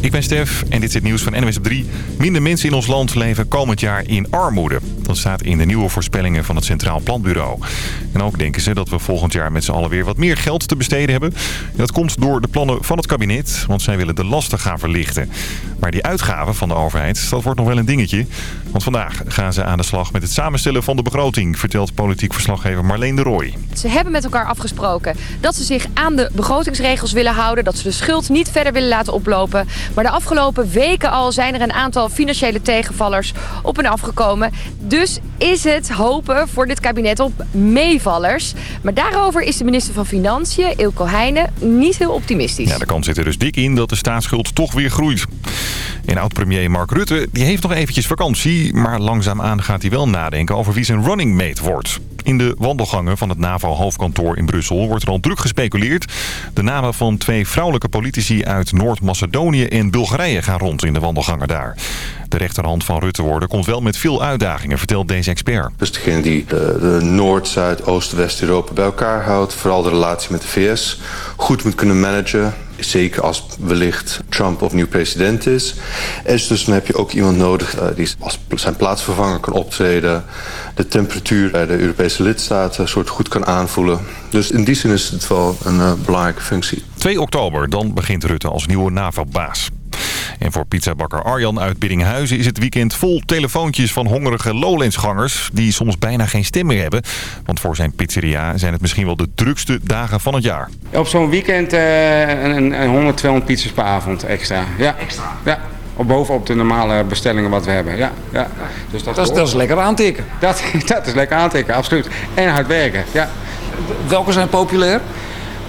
Ik ben Stef en dit is het nieuws van NWS op 3. Minder mensen in ons land leven komend jaar in armoede. Dat staat in de nieuwe voorspellingen van het Centraal Planbureau. En ook denken ze dat we volgend jaar met z'n allen weer wat meer geld te besteden hebben. Dat komt door de plannen van het kabinet, want zij willen de lasten gaan verlichten. Maar die uitgaven van de overheid, dat wordt nog wel een dingetje. Want vandaag gaan ze aan de slag met het samenstellen van de begroting, vertelt politiek verslaggever Marleen de Rooij. Ze hebben met elkaar afgesproken dat ze zich aan de begrotingsregels willen houden. Dat ze de schuld niet verder willen laten oplopen. Maar de afgelopen weken al zijn er een aantal financiële tegenvallers op en afgekomen. Dus is het hopen voor dit kabinet op meevallers. Maar daarover is de minister van Financiën, Ilko Heijnen, niet heel optimistisch. Ja, de kans zit er dus dik in dat de staatsschuld toch weer groeit. En oud-premier Mark Rutte die heeft nog eventjes vakantie... maar langzaamaan gaat hij wel nadenken over wie zijn running mate wordt. In de wandelgangen van het NAVO-hoofdkantoor in Brussel wordt er al druk gespeculeerd. De namen van twee vrouwelijke politici uit Noord-Macedonië en Bulgarije gaan rond in de wandelgangen daar. De rechterhand van Rutte worden komt wel met veel uitdagingen, vertelt deze expert. Dus degene die de, de Noord, Zuid, Oost, West-Europa bij elkaar houdt. Vooral de relatie met de VS goed moet kunnen managen. Zeker als wellicht Trump opnieuw president is. En dus dan heb je ook iemand nodig uh, die als zijn plaatsvervanger kan optreden. De temperatuur bij de Europese lidstaten soort goed kan aanvoelen. Dus in die zin is het wel een uh, belangrijke functie. 2 oktober, dan begint Rutte als nieuwe NAVO-baas. En voor pizzabakker Arjan uit Biddinghuizen is het weekend vol telefoontjes van hongerige Lowlandsgangers... die soms bijna geen stem meer hebben. Want voor zijn pizzeria zijn het misschien wel de drukste dagen van het jaar. Op zo'n weekend uh, een, een 100, 200 pizzas per avond extra. Ja. Extra? Ja. Op bovenop de normale bestellingen wat we hebben. Ja, ja. Dus dat, dat, is, dat is lekker aantikken. Dat, dat is lekker aantikken, absoluut. En hard werken, ja. Welke zijn populair?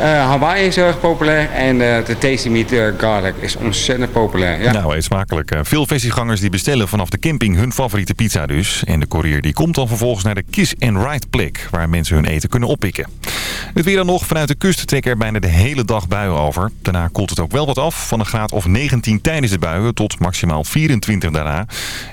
Uh, Hawaii is heel erg populair en uh, de Tasty Meat uh, Garlic is ontzettend populair. Ja. Nou, eet smakelijk. Veel festivalgangers die bestellen vanaf de camping hun favoriete pizza dus. En de courier die komt dan vervolgens naar de Kiss and Ride plek waar mensen hun eten kunnen oppikken. Het weer dan nog. Vanuit de kust trekken er bijna de hele dag buien over. Daarna koelt het ook wel wat af. Van een graad of 19 tijdens de buien tot maximaal 24 daarna.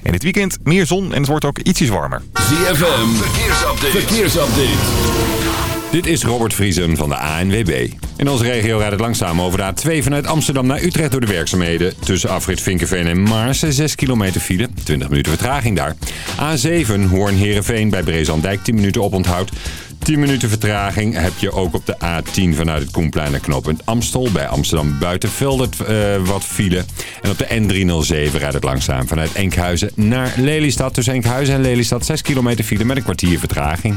En dit weekend meer zon en het wordt ook ietsjes warmer. ZFM, verkeersupdate. verkeersupdate. Dit is Robert Vriesen van de ANWB. In onze regio rijdt het langzaam over de A2 vanuit Amsterdam naar Utrecht door de werkzaamheden. Tussen afrit Vinkenveen en Maarsen 6 kilometer file. 20 minuten vertraging daar. A7 Hoorn-Herenveen bij Brezandijk 10 minuten oponthoud. 10 minuten vertraging heb je ook op de A10 vanuit het Koenplein naar knooppunt Amstel. Bij Amsterdam Buitenveld uh, wat file. En op de N307 rijdt het langzaam vanuit Enkhuizen naar Lelystad. Tussen Enkhuizen en Lelystad 6 kilometer file met een kwartier vertraging.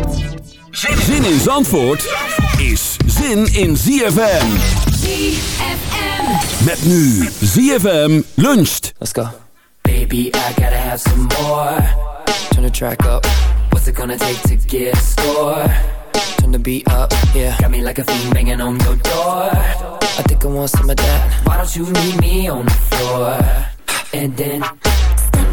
Zin in Zandvoort is zin in ZFM. ZFM. Met nu ZFM luncht. Let's go. Baby, I gotta have some more. Turn the track up. What's it gonna take to get a score? Turn the beat up, yeah. Got me like a fiend banging on your door. I think I want some of that. Why don't you meet me on the floor? And then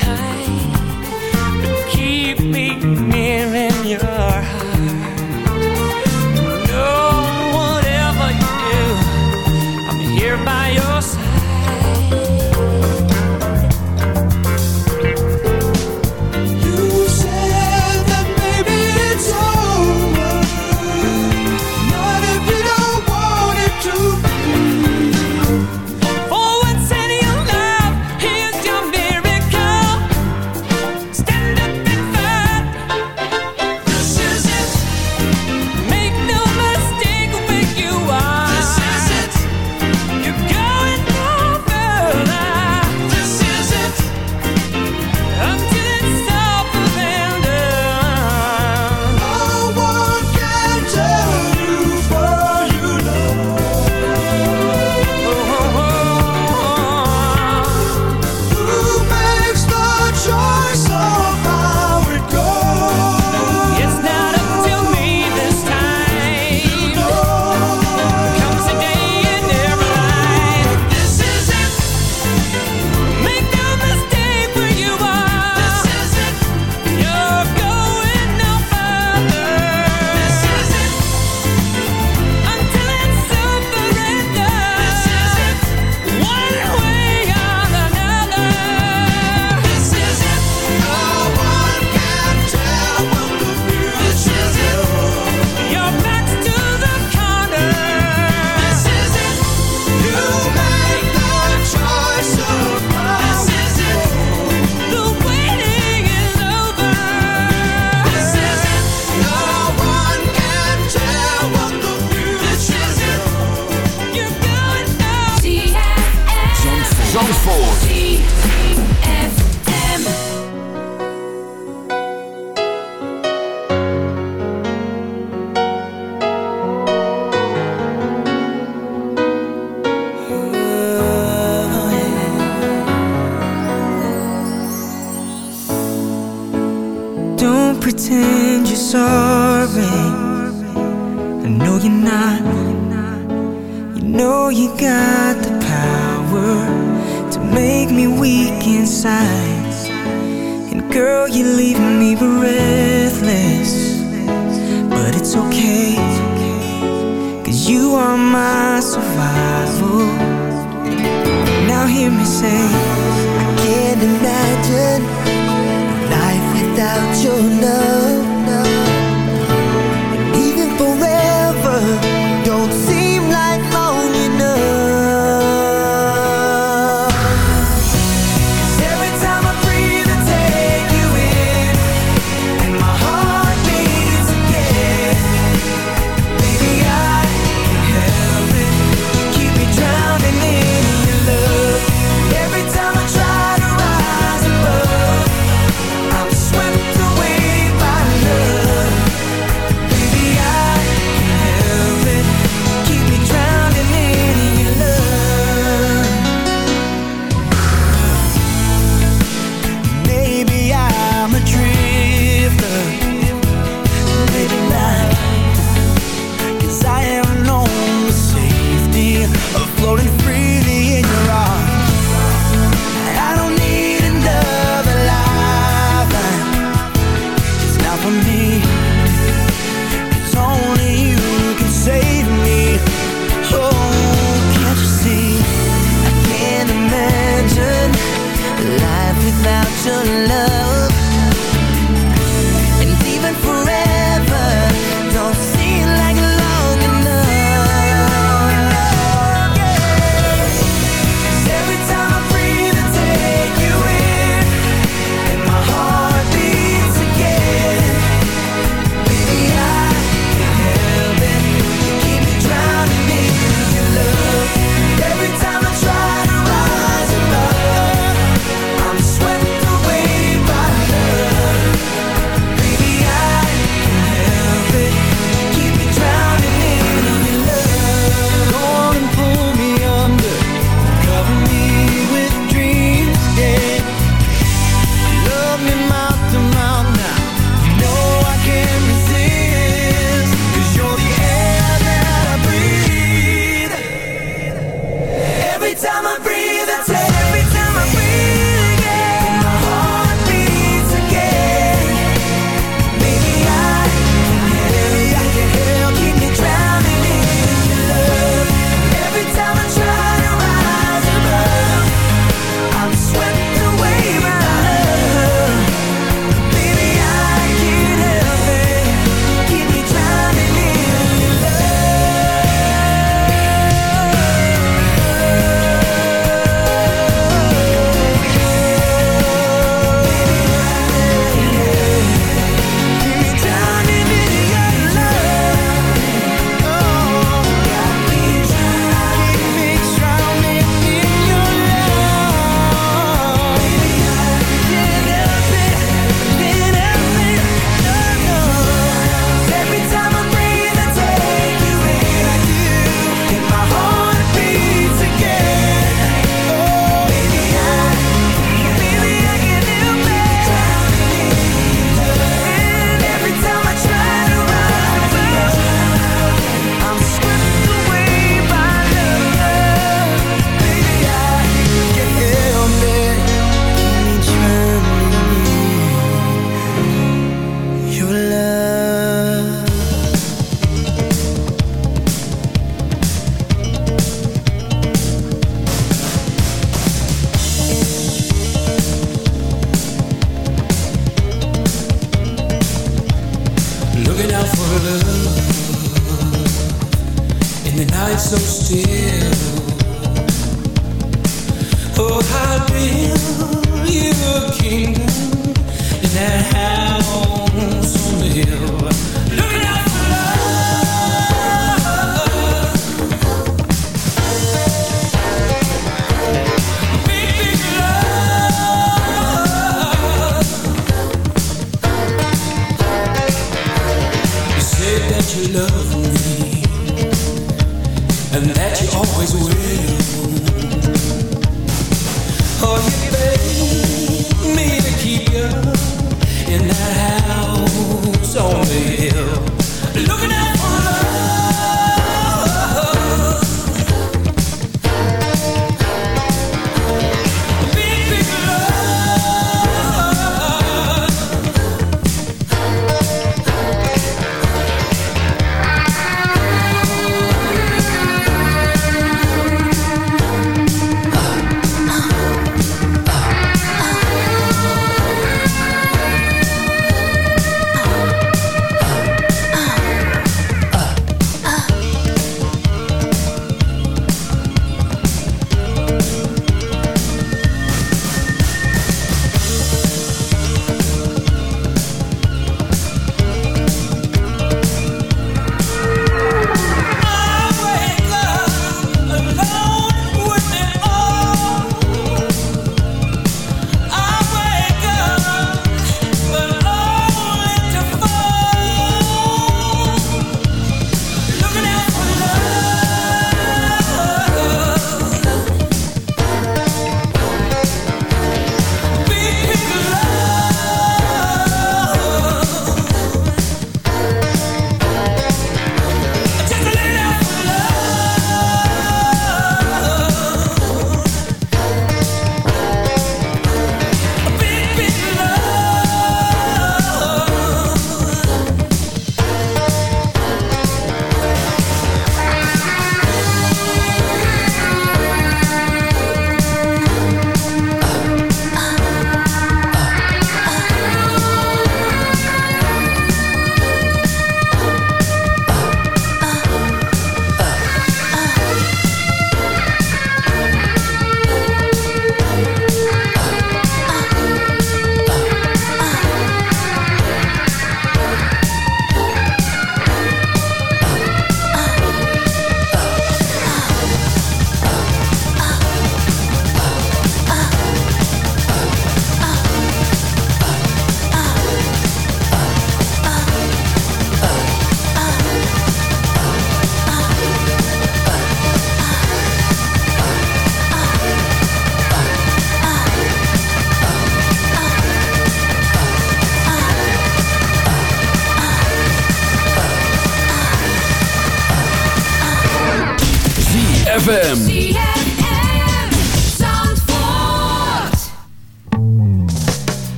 high.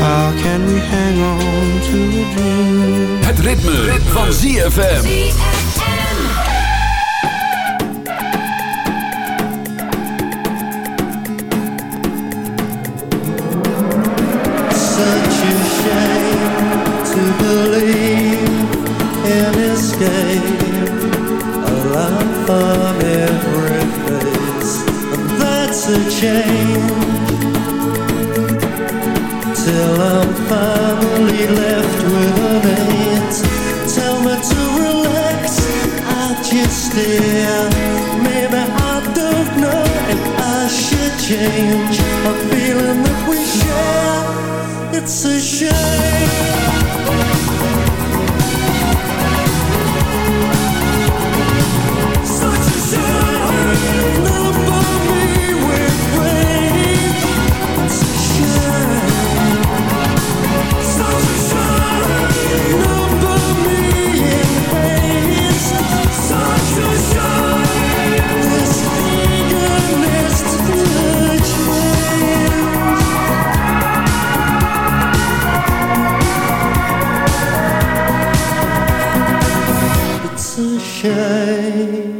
How can we hang on to a dream? Het ritme, ritme. van ZFM. Such a shame to believe in escape. A love of every face. That's a change. Okay.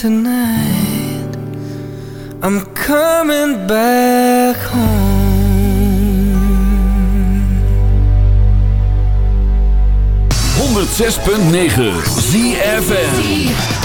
Tonight. I'm coming back home. 106.9 ZFM.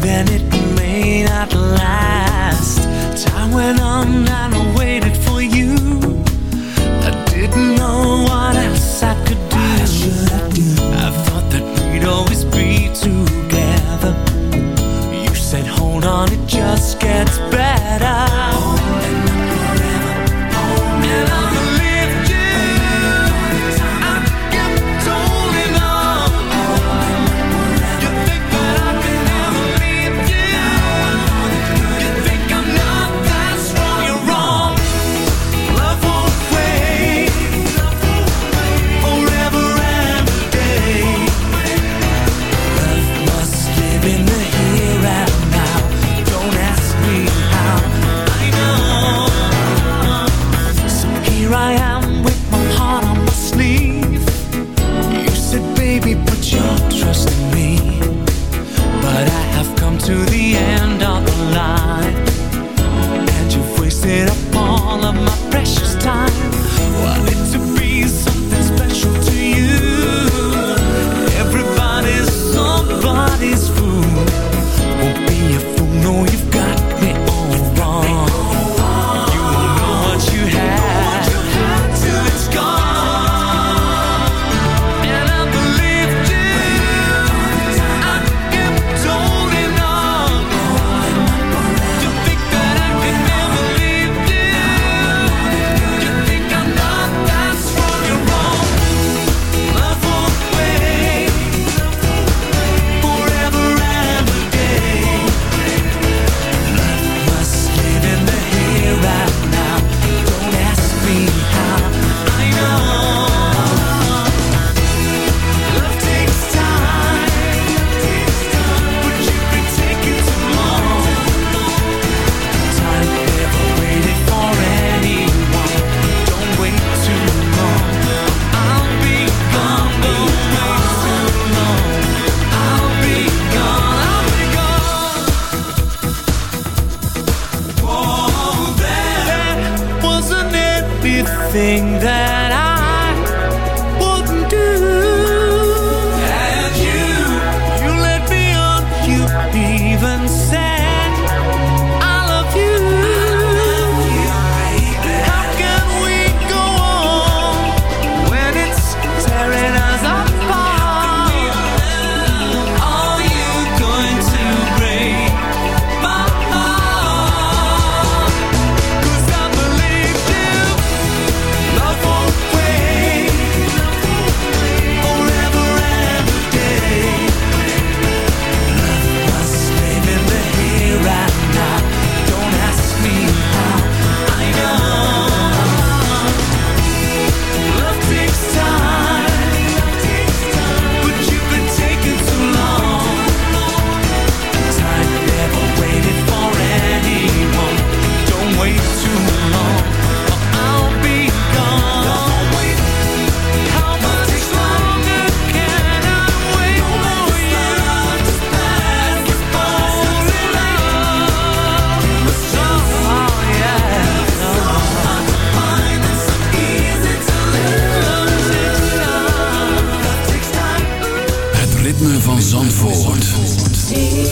then it may not last. Time went on and.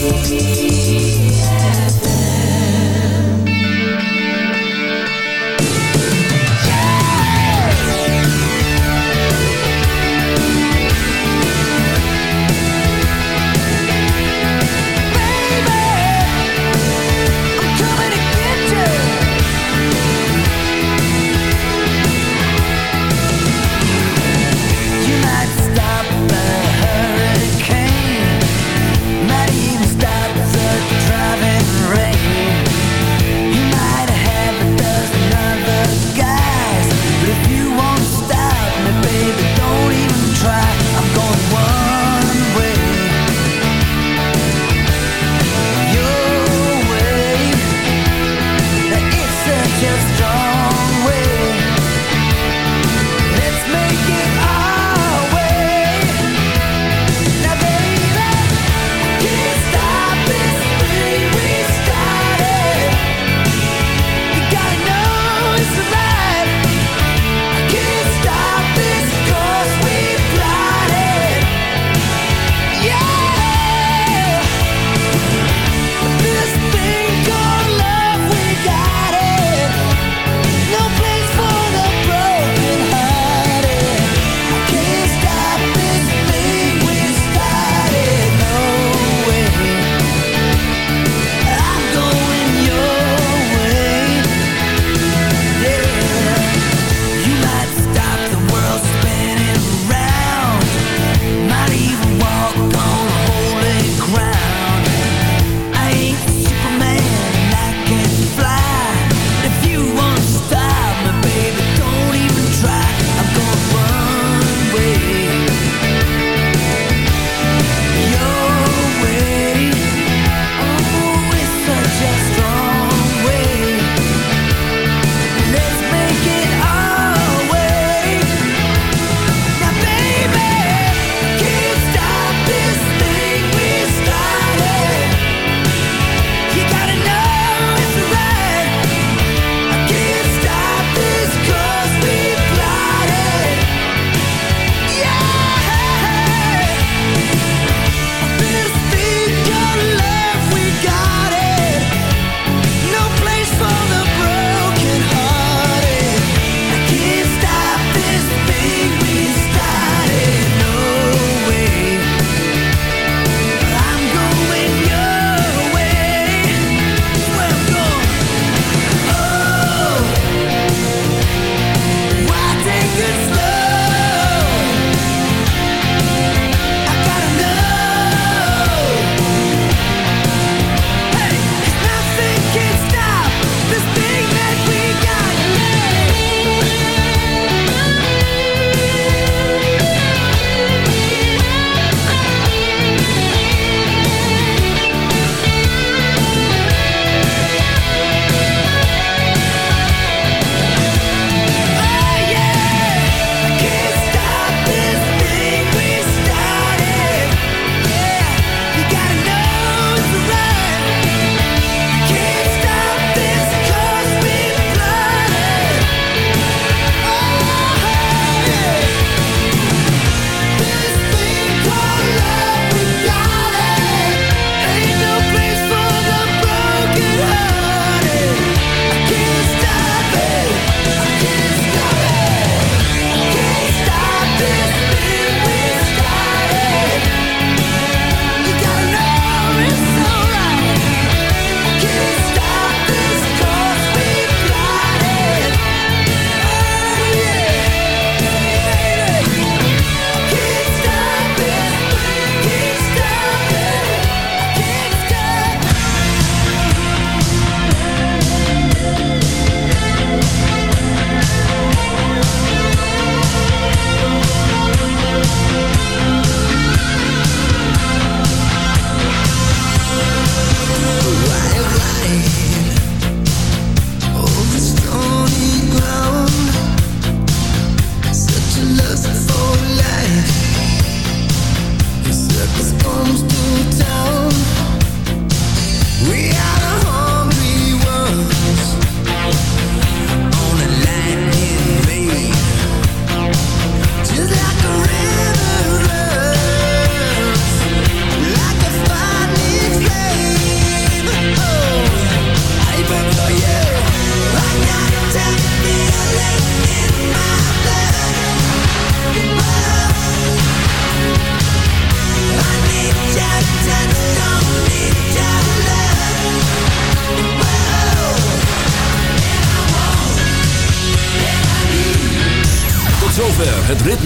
Thank you.